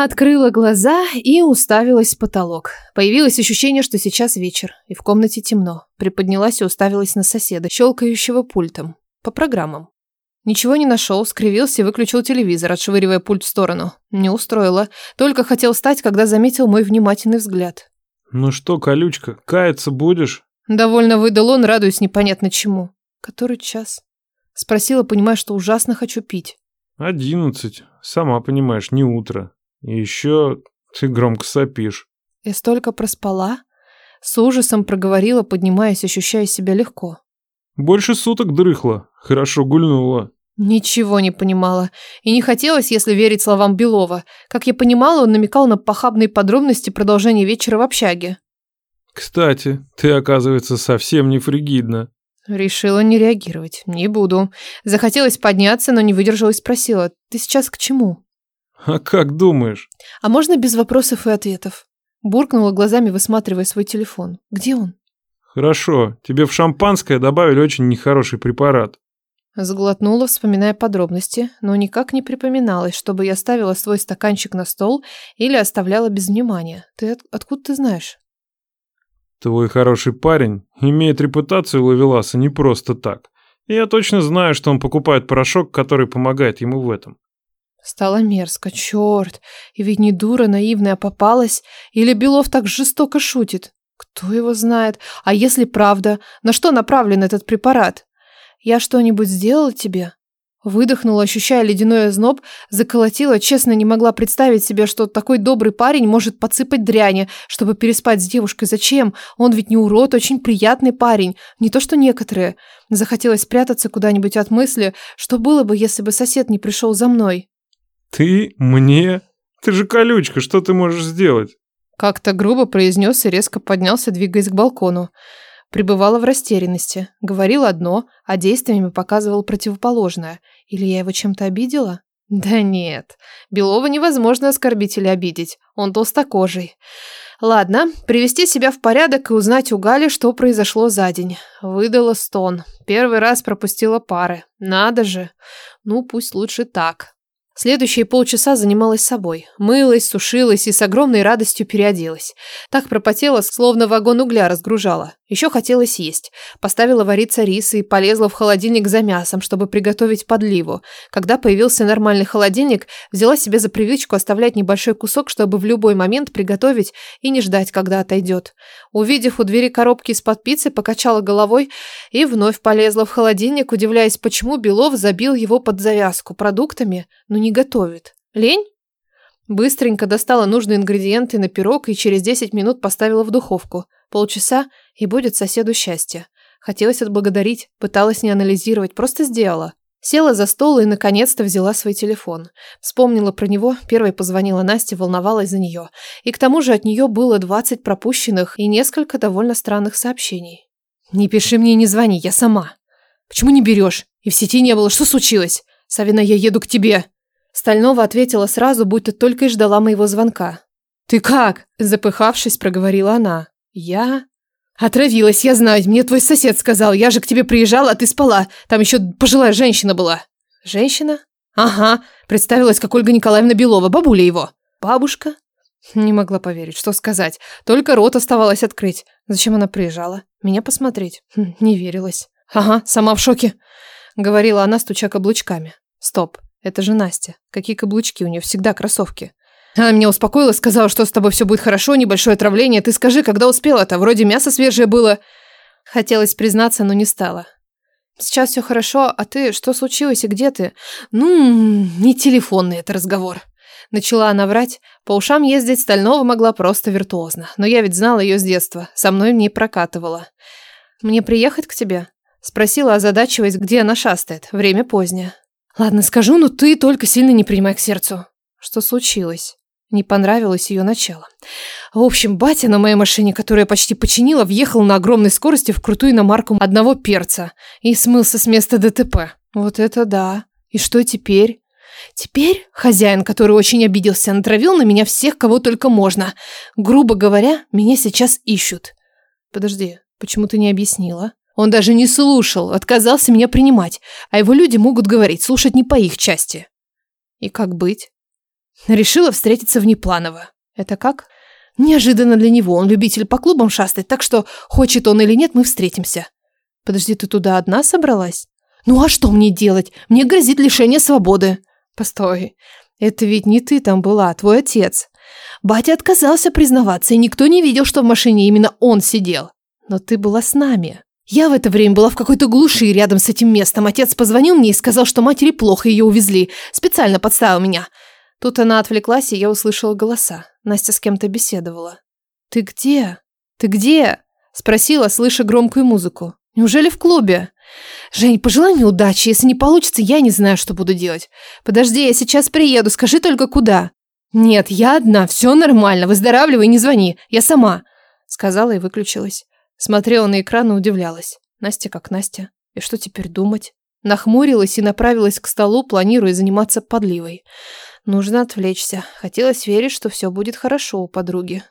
Открыла глаза и уставилась в потолок. Появилось ощущение, что сейчас вечер, и в комнате темно. Приподнялась и уставилась на соседа, щелкающего пультом. По программам. Ничего не нашел, скривился и выключил телевизор, отшвыривая пульт в сторону. Не устроило. Только хотел встать, когда заметил мой внимательный взгляд. «Ну что, колючка, каяться будешь?» Довольно выдал он, радуясь непонятно чему. «Который час?» Спросила, понимая, что ужасно хочу пить. «Одиннадцать. Сама понимаешь, не утро. Еще ты громко сопишь». Я столько проспала. С ужасом проговорила, поднимаясь, ощущая себя легко. «Больше суток дрыхла. Хорошо гульнула». Ничего не понимала. И не хотелось, если верить словам Белова. Как я понимала, он намекал на похабные подробности продолжения вечера в общаге. «Кстати, ты, оказывается, совсем не фригидна». Решила не реагировать. Не буду. Захотелось подняться, но не выдержала и спросила. «Ты сейчас к чему?» «А как думаешь?» «А можно без вопросов и ответов?» Буркнула глазами, высматривая свой телефон. «Где он?» «Хорошо. Тебе в шампанское добавили очень нехороший препарат». Сглотнула, вспоминая подробности, но никак не припоминалось, чтобы я ставила свой стаканчик на стол или оставляла без внимания. Ты от откуда ты знаешь? Твой хороший парень имеет репутацию ловеласа не просто так. Я точно знаю, что он покупает порошок, который помогает ему в этом. Стало мерзко, черт. И ведь не дура наивная попалась. Или Белов так жестоко шутит. Кто его знает? А если правда? На что направлен этот препарат? Я что-нибудь сделала тебе? Выдохнула, ощущая ледяной озноб, заколотила, честно не могла представить себе, что такой добрый парень может подсыпать дряни, чтобы переспать с девушкой. Зачем? Он ведь не урод, очень приятный парень, не то что некоторые. Захотелось спрятаться куда-нибудь от мысли, что было бы, если бы сосед не пришел за мной. «Ты? Мне? Ты же колючка, что ты можешь сделать?» Как-то грубо произнес и резко поднялся, двигаясь к балкону. Пребывала в растерянности. Говорил одно, а действиями показывал противоположное. Или я его чем-то обидела? Да нет. Белова невозможно оскорбить или обидеть. Он толстокожий. Ладно, привести себя в порядок и узнать у Гали, что произошло за день. Выдала стон. Первый раз пропустила пары. Надо же. Ну, пусть лучше так. Следующие полчаса занималась собой. Мылась, сушилась и с огромной радостью переоделась. Так пропотела, словно вагон угля разгружала. Еще хотелось есть. Поставила вариться рис и полезла в холодильник за мясом, чтобы приготовить подливу. Когда появился нормальный холодильник, взяла себе за привычку оставлять небольшой кусок, чтобы в любой момент приготовить и не ждать, когда отойдет. Увидев у двери коробки из-под пиццы, покачала головой и вновь полезла в холодильник, удивляясь, почему Белов забил его под завязку продуктами, но не готовит. Лень? Быстренько достала нужные ингредиенты на пирог и через 10 минут поставила в духовку. Полчаса и будет соседу счастье. Хотелось отблагодарить, пыталась не анализировать, просто сделала. Села за стол и наконец-то взяла свой телефон. Вспомнила про него, первой позвонила Насте, волновалась за нее. И к тому же от нее было 20 пропущенных и несколько довольно странных сообщений. «Не пиши мне и не звони, я сама». «Почему не берешь? И в сети не было, что случилось?» «Савина, я еду к тебе». Стальнова ответила сразу, будто только и ждала моего звонка. «Ты как?» – запыхавшись, проговорила она. «Я...» «Отравилась, я знаю, мне твой сосед сказал. Я же к тебе приезжала, а ты спала. Там еще пожилая женщина была». «Женщина?» «Ага, представилась, как Ольга Николаевна Белова, бабуля его». «Бабушка?» Не могла поверить, что сказать. Только рот оставалось открыть. Зачем она приезжала? Меня посмотреть? Хм, не верилась. «Ага, сама в шоке», — говорила она, стуча каблучками. «Стоп, это же Настя. Какие каблучки? У нее всегда кроссовки». Она меня успокоила, сказала, что с тобой все будет хорошо, небольшое отравление. Ты скажи, когда успела-то? Вроде мясо свежее было. Хотелось признаться, но не стала. Сейчас все хорошо, а ты, что случилось и где ты? Ну, не телефонный это разговор. Начала она врать. По ушам ездить Стального могла просто виртуозно. Но я ведь знала ее с детства. Со мной не прокатывала. Мне приехать к тебе? Спросила, озадачиваясь, где она шастает. Время позднее. Ладно, скажу, но ты только сильно не принимай к сердцу. Что случилось? Не понравилось ее начало. В общем, батя на моей машине, которую я почти починила, въехал на огромной скорости в крутую иномарку одного перца и смылся с места ДТП. Вот это да. И что теперь? Теперь хозяин, который очень обиделся, натравил на меня всех, кого только можно. Грубо говоря, меня сейчас ищут. Подожди, почему ты не объяснила? Он даже не слушал, отказался меня принимать, а его люди могут говорить, слушать не по их части. И как быть? Решила встретиться внепланово. Это как? Неожиданно для него. Он любитель по клубам шастать, так что, хочет он или нет, мы встретимся. Подожди, ты туда одна собралась? Ну а что мне делать? Мне грозит лишение свободы. Постой. Это ведь не ты там была, а твой отец. Батя отказался признаваться, и никто не видел, что в машине именно он сидел. Но ты была с нами. Я в это время была в какой-то глуши рядом с этим местом. Отец позвонил мне и сказал, что матери плохо ее увезли. Специально подставил меня. Тут она отвлеклась, и я услышала голоса. Настя с кем-то беседовала. «Ты где? Ты где?» Спросила, слыша громкую музыку. «Неужели в клубе?» «Жень, пожелай мне удачи. Если не получится, я не знаю, что буду делать. Подожди, я сейчас приеду. Скажи только, куда?» «Нет, я одна. Все нормально. Выздоравливай, не звони. Я сама», — сказала и выключилась. Смотрела на экран и удивлялась. Настя как Настя. И что теперь думать? Нахмурилась и направилась к столу, планируя заниматься подливой. Нужно отвлечься. Хотелось верить, что все будет хорошо у подруги.